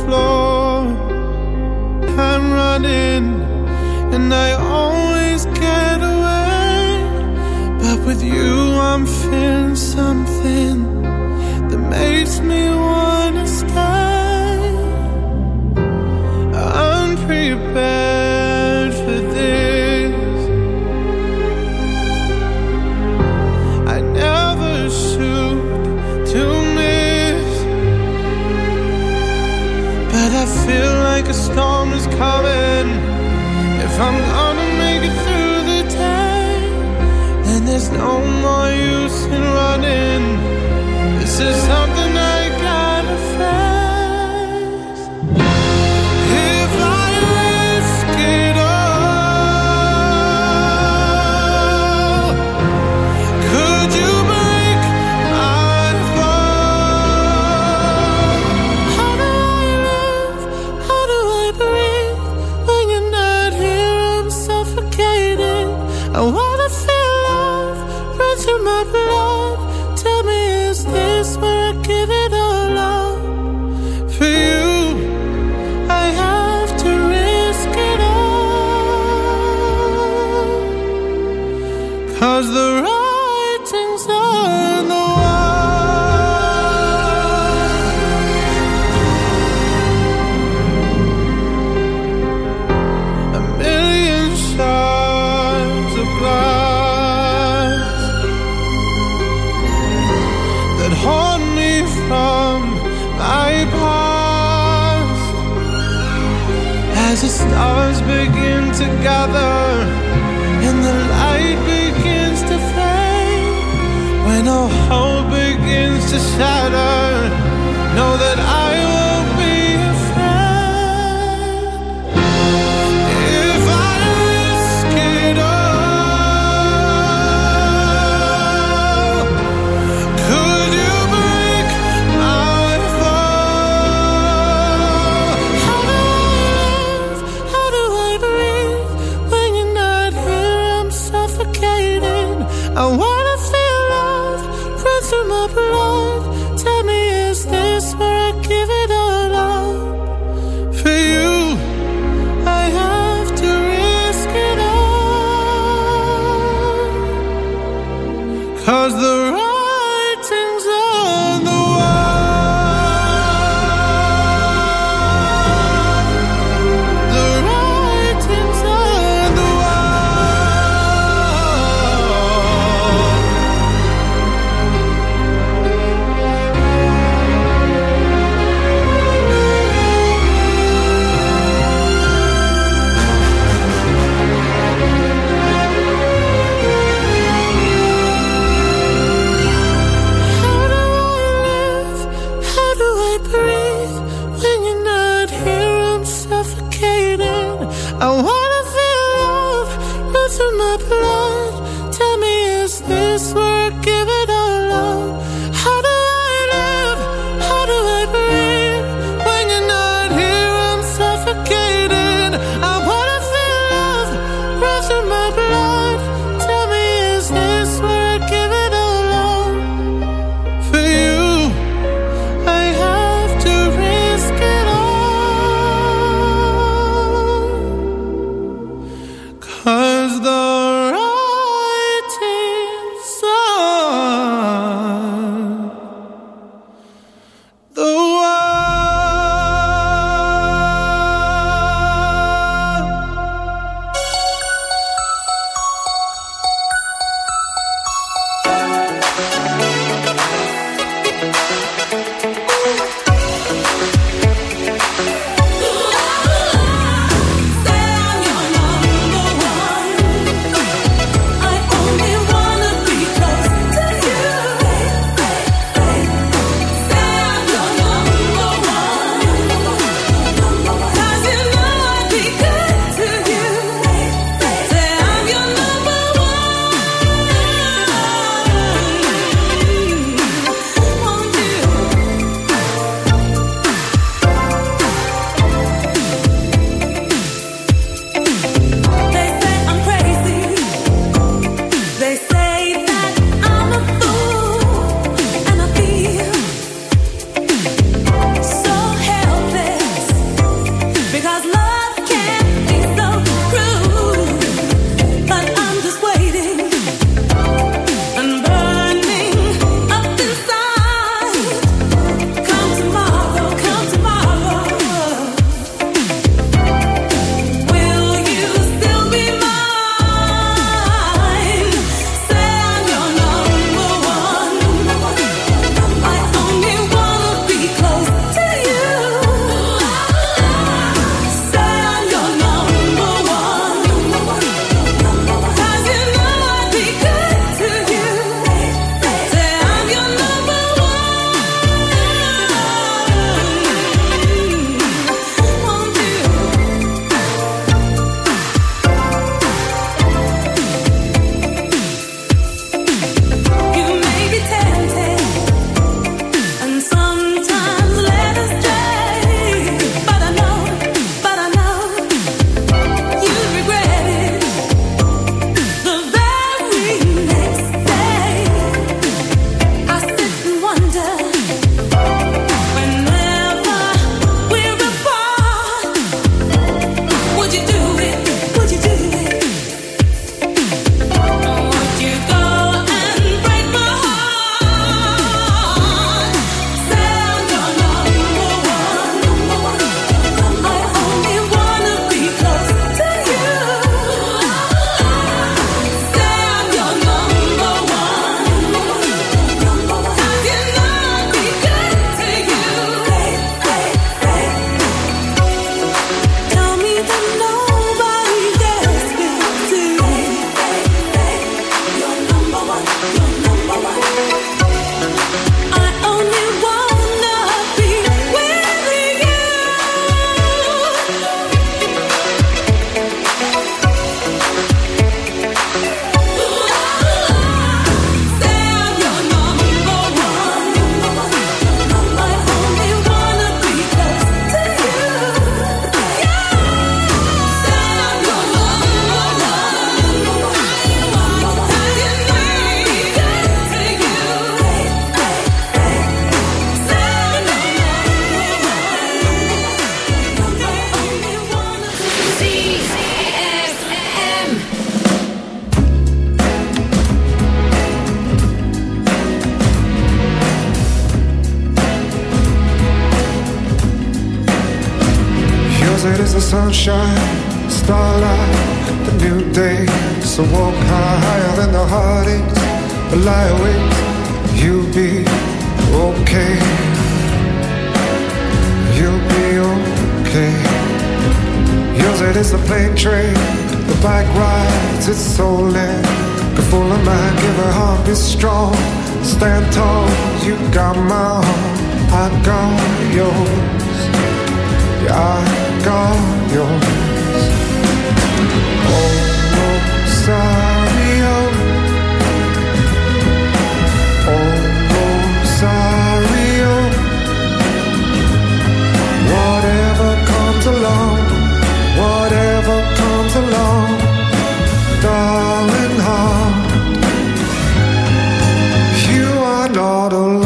floor. I'm running, and I always get away. But with you, I'm feeling something that makes me want. no more use in running. This is how. to say sunshine, starlight, the new day. So walk higher than the heartaches, but lie awake, you'll be okay. You'll be okay. Yours it is the plane train, the bike rides, it's so lit. Go full of mind, give her heart, be strong. Stand tall, you got my heart, I got yours. I got yours. Oh, oh. Whatever comes along, whatever comes along, darling heart, you are not alone.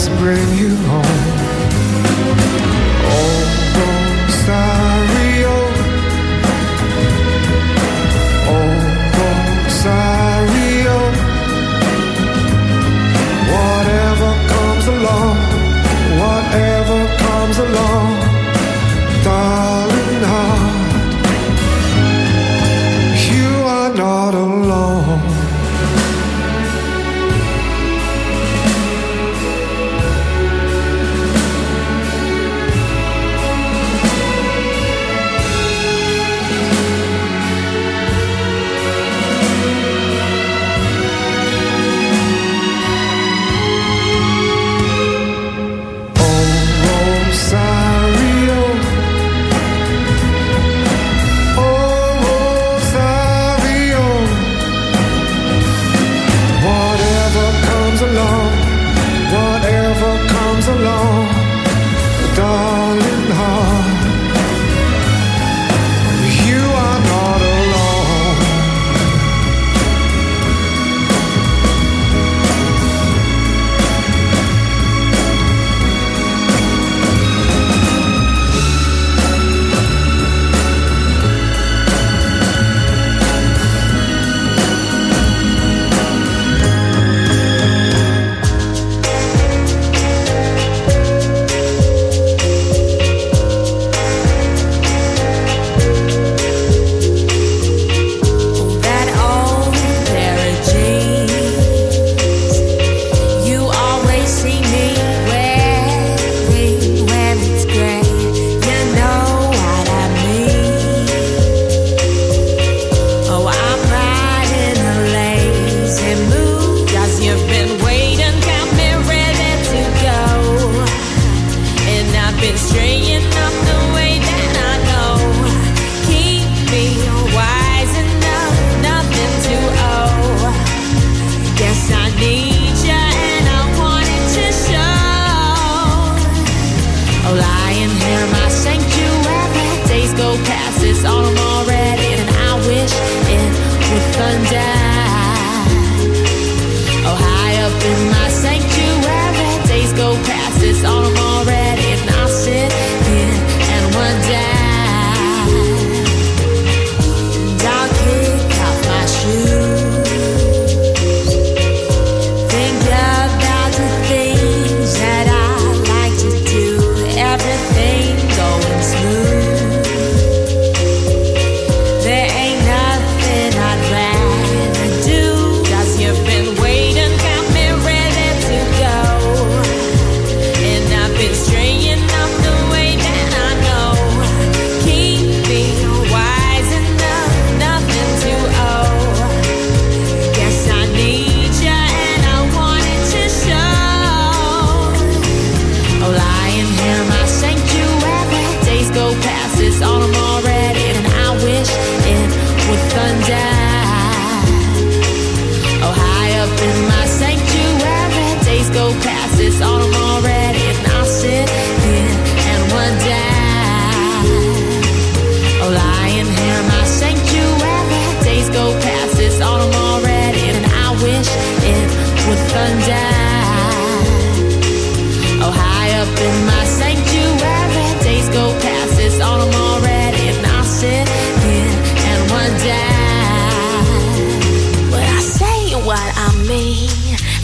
always bring you home.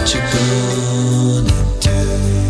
what you gonna do?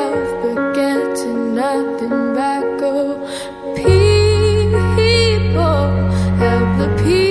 the peace.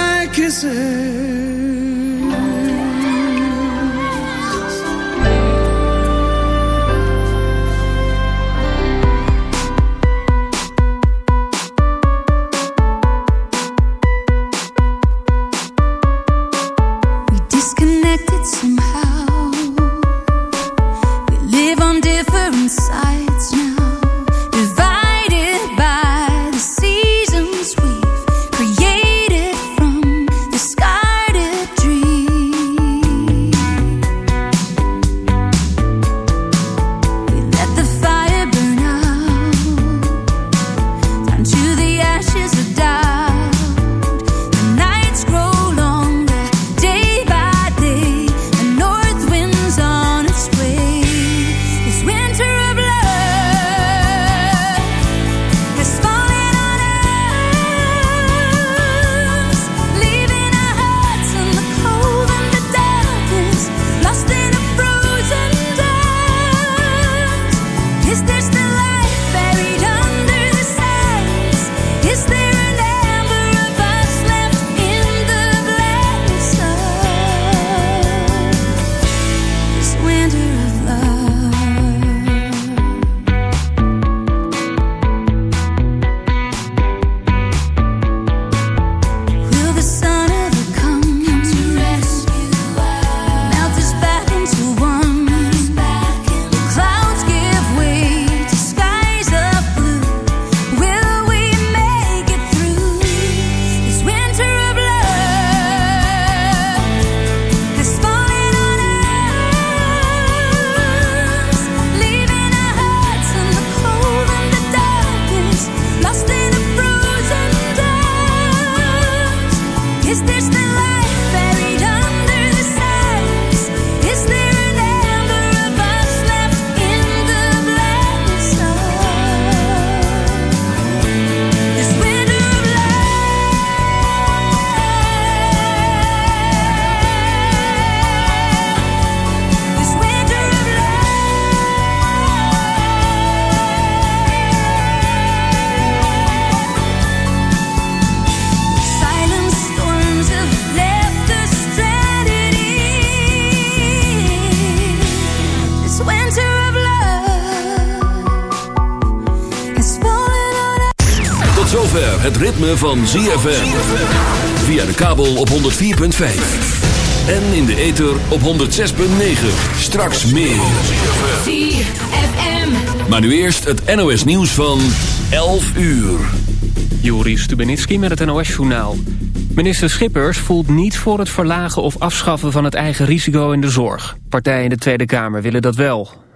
kisses. Het ritme van ZFM. Via de kabel op 104.5. En in de ether op 106.9. Straks meer. ZFM. Maar nu eerst het NOS nieuws van 11 uur. Juri Stubenitski met het NOS-journaal. Minister Schippers voelt niet voor het verlagen of afschaffen van het eigen risico in de zorg. Partijen in de Tweede Kamer willen dat wel.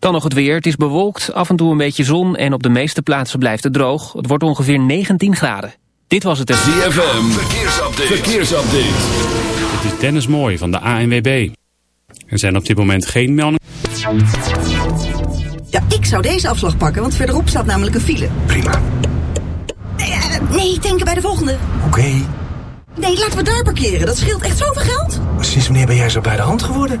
Dan nog het weer. Het is bewolkt, af en toe een beetje zon en op de meeste plaatsen blijft het droog. Het wordt ongeveer 19 graden. Dit was het. ZFM, verkeersupdate. verkeersupdate. Het is Dennis Mooi van de ANWB. Er zijn op dit moment geen meldingen. Ja, ik zou deze afslag pakken, want verderop staat namelijk een file. Prima. Nee, eh, nee denken bij de volgende. Oké. Nee, laten we daar parkeren. Dat scheelt echt zoveel geld. Sinds wanneer ben jij zo bij de hand geworden?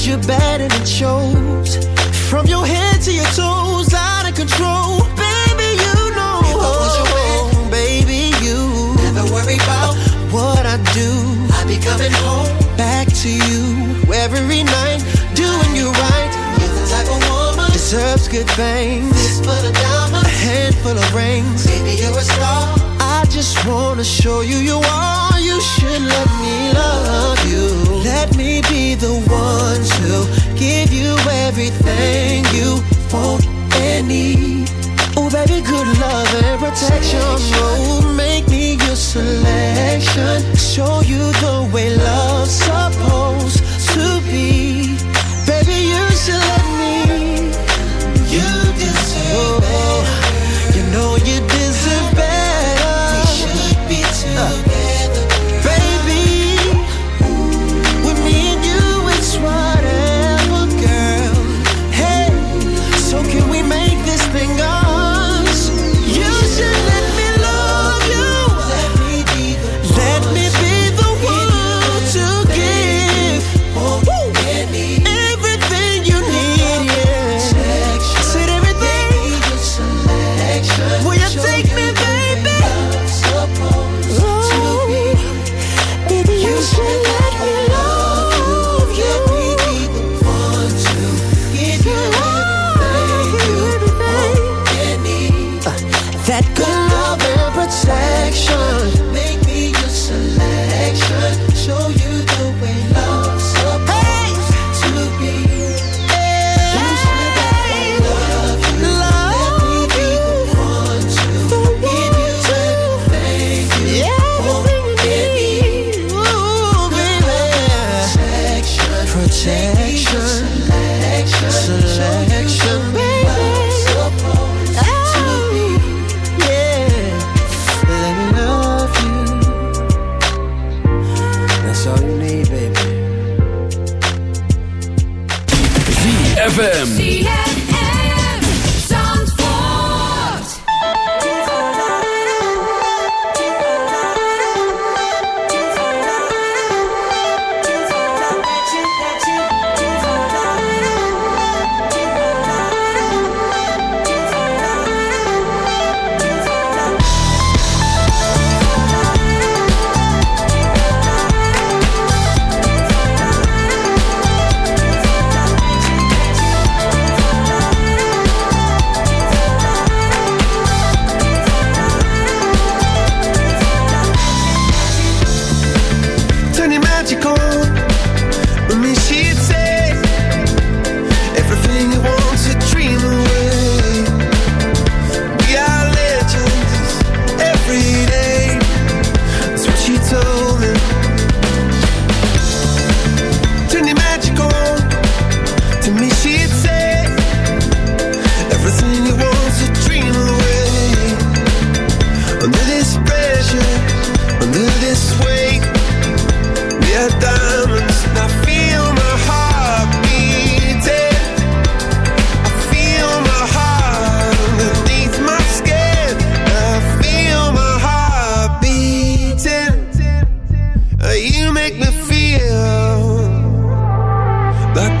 that you're bad and it shows. From your head to your toes, out of control. Baby, you know. Oh, baby, you. Never worry about what I do. I'll be coming home. Back to you every night, doing you right. You're the type of woman. Deserves good things. Fist full of diamonds. A handful of rings. Baby, you're a star just wanna show you you are. You should let me love you. Let me be the one to give you everything you want and need. Oh, baby, good love and protection. Oh, make me your selection. Show you the way love's supposed to be. Baby, you should let.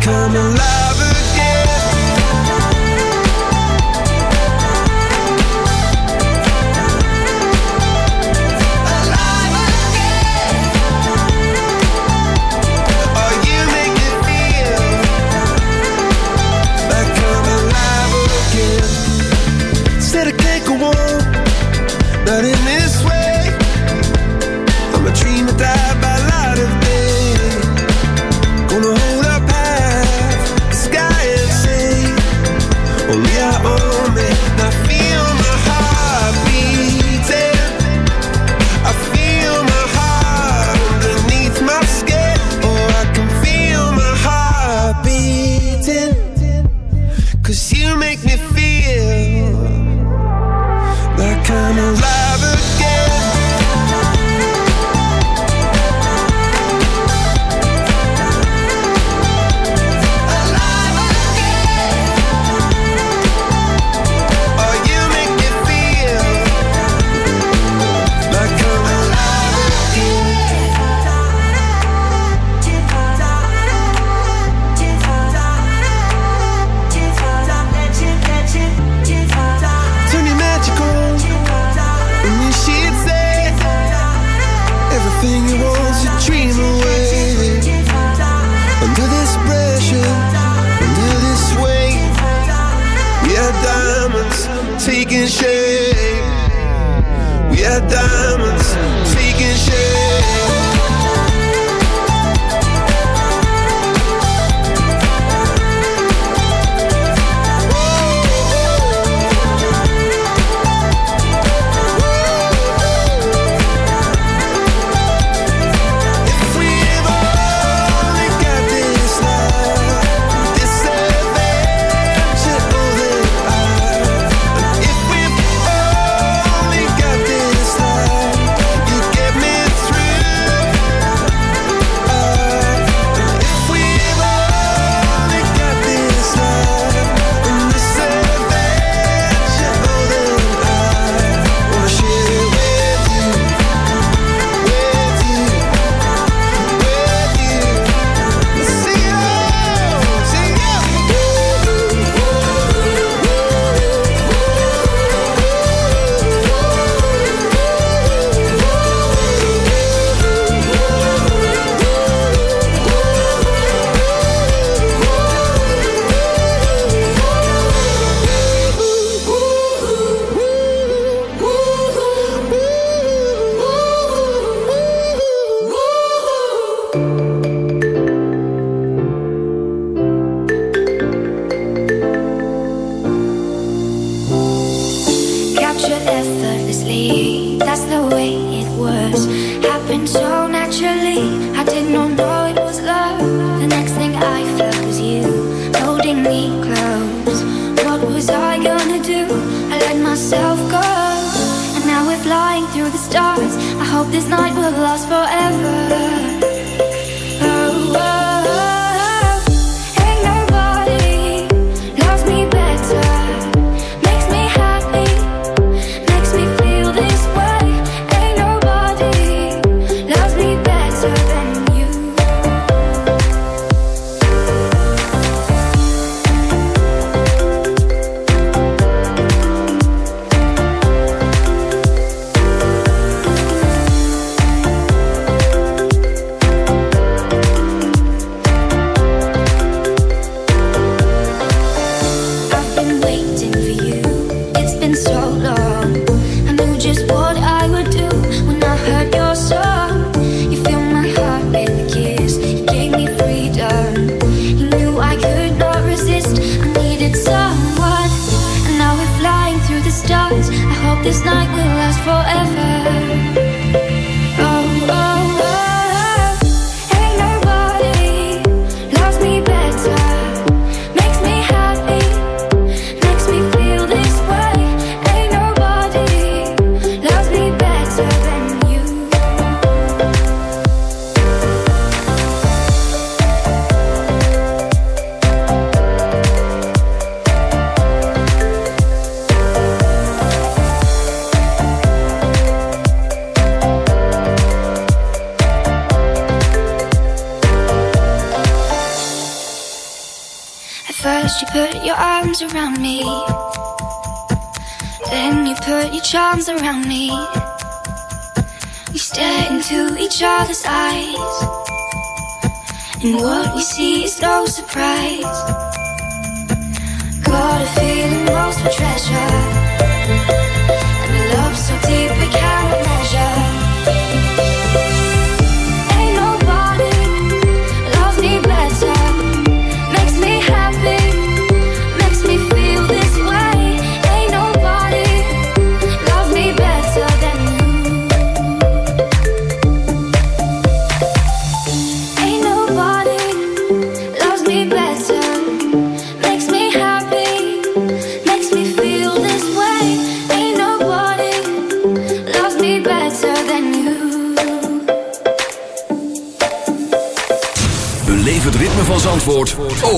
come alive.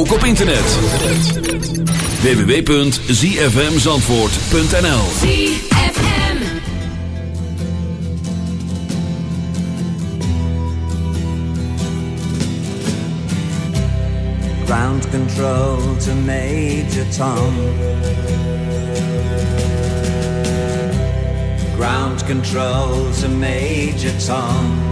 ook op internet. www.zfmzandvoort.nl ZFM Ground control to Major Tom. Ground control to Major Tom.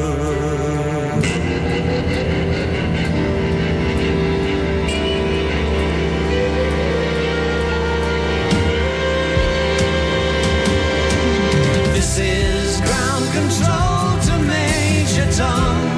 song.